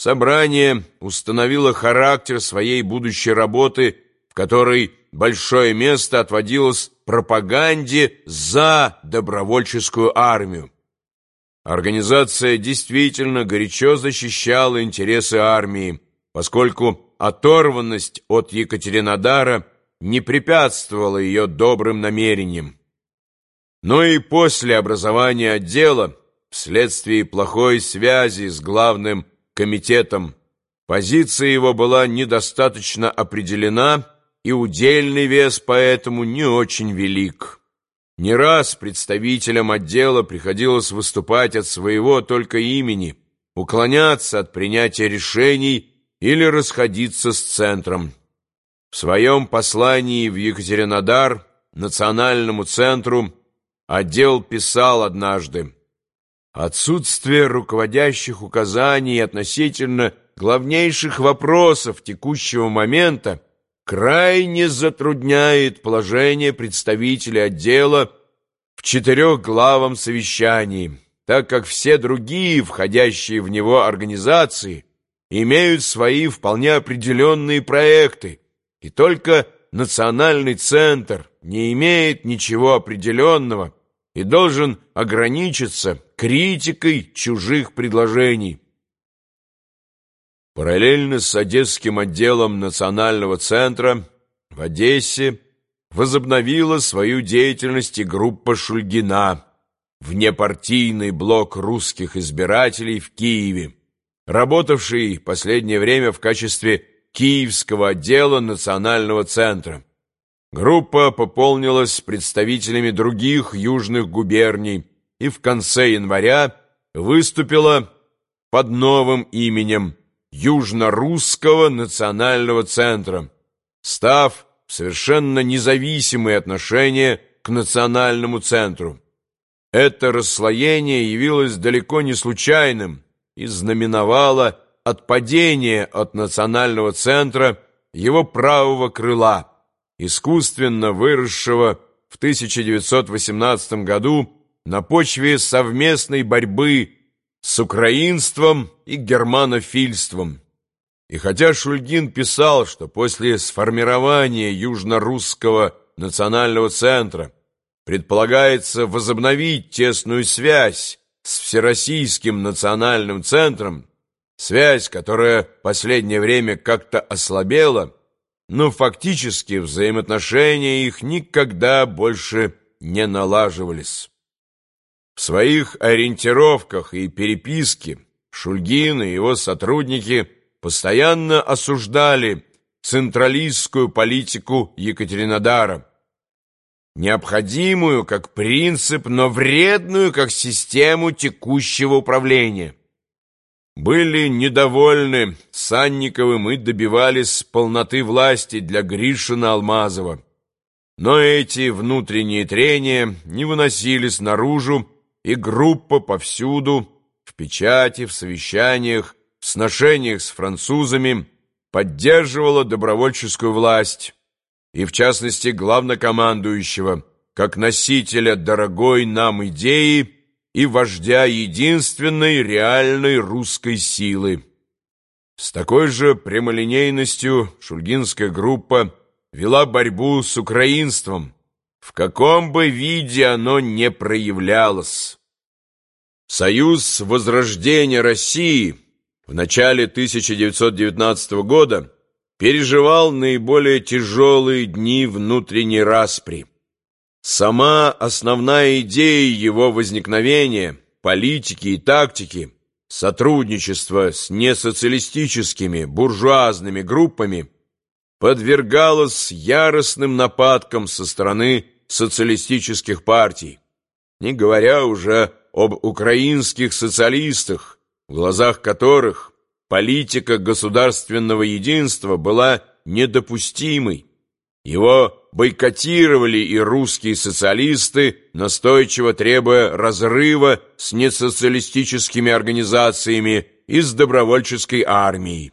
Собрание установило характер своей будущей работы, в которой большое место отводилось пропаганде за добровольческую армию. Организация действительно горячо защищала интересы армии, поскольку оторванность от Екатеринодара не препятствовала ее добрым намерениям. Но и после образования отдела, вследствие плохой связи с главным комитетом, позиция его была недостаточно определена, и удельный вес поэтому не очень велик. Не раз представителям отдела приходилось выступать от своего только имени, уклоняться от принятия решений или расходиться с центром. В своем послании в Екатеринодар, национальному центру, отдел писал однажды «Отсутствие руководящих указаний относительно главнейших вопросов текущего момента крайне затрудняет положение представителей отдела в четырехглавом совещании, так как все другие, входящие в него организации, имеют свои вполне определенные проекты, и только национальный центр не имеет ничего определенного и должен ограничиться критикой чужих предложений. Параллельно с Одесским отделом Национального центра в Одессе возобновила свою деятельность и группа Шульгина, внепартийный блок русских избирателей в Киеве, работавший последнее время в качестве Киевского отдела Национального центра. Группа пополнилась представителями других южных губерний и в конце января выступила под новым именем Южно-Русского национального центра, став в совершенно независимые отношения к национальному центру. Это расслоение явилось далеко не случайным и знаменовало отпадение от национального центра его правого крыла, искусственно выросшего в 1918 году на почве совместной борьбы с украинством и германофильством. И хотя Шульгин писал, что после сформирования Южно-Русского национального центра предполагается возобновить тесную связь с Всероссийским национальным центром, связь, которая последнее время как-то ослабела, но фактически взаимоотношения их никогда больше не налаживались. В своих ориентировках и переписке Шульгин и его сотрудники постоянно осуждали централистскую политику Екатеринодара, необходимую как принцип, но вредную как систему текущего управления. Были недовольны Санниковым и добивались полноты власти для Гришина Алмазова. Но эти внутренние трения не выносились наружу, и группа повсюду, в печати, в совещаниях, в сношениях с французами, поддерживала добровольческую власть, и в частности главнокомандующего, как носителя дорогой нам идеи и вождя единственной реальной русской силы. С такой же прямолинейностью шульгинская группа вела борьбу с украинством, в каком бы виде оно не проявлялось. Союз Возрождения России в начале 1919 года переживал наиболее тяжелые дни внутренней распри. Сама основная идея его возникновения, политики и тактики, сотрудничество с несоциалистическими буржуазными группами подвергалась яростным нападкам со стороны социалистических партий, не говоря уже об украинских социалистах, в глазах которых политика государственного единства была недопустимой. Его бойкотировали и русские социалисты, настойчиво требуя разрыва с несоциалистическими организациями и с добровольческой армией.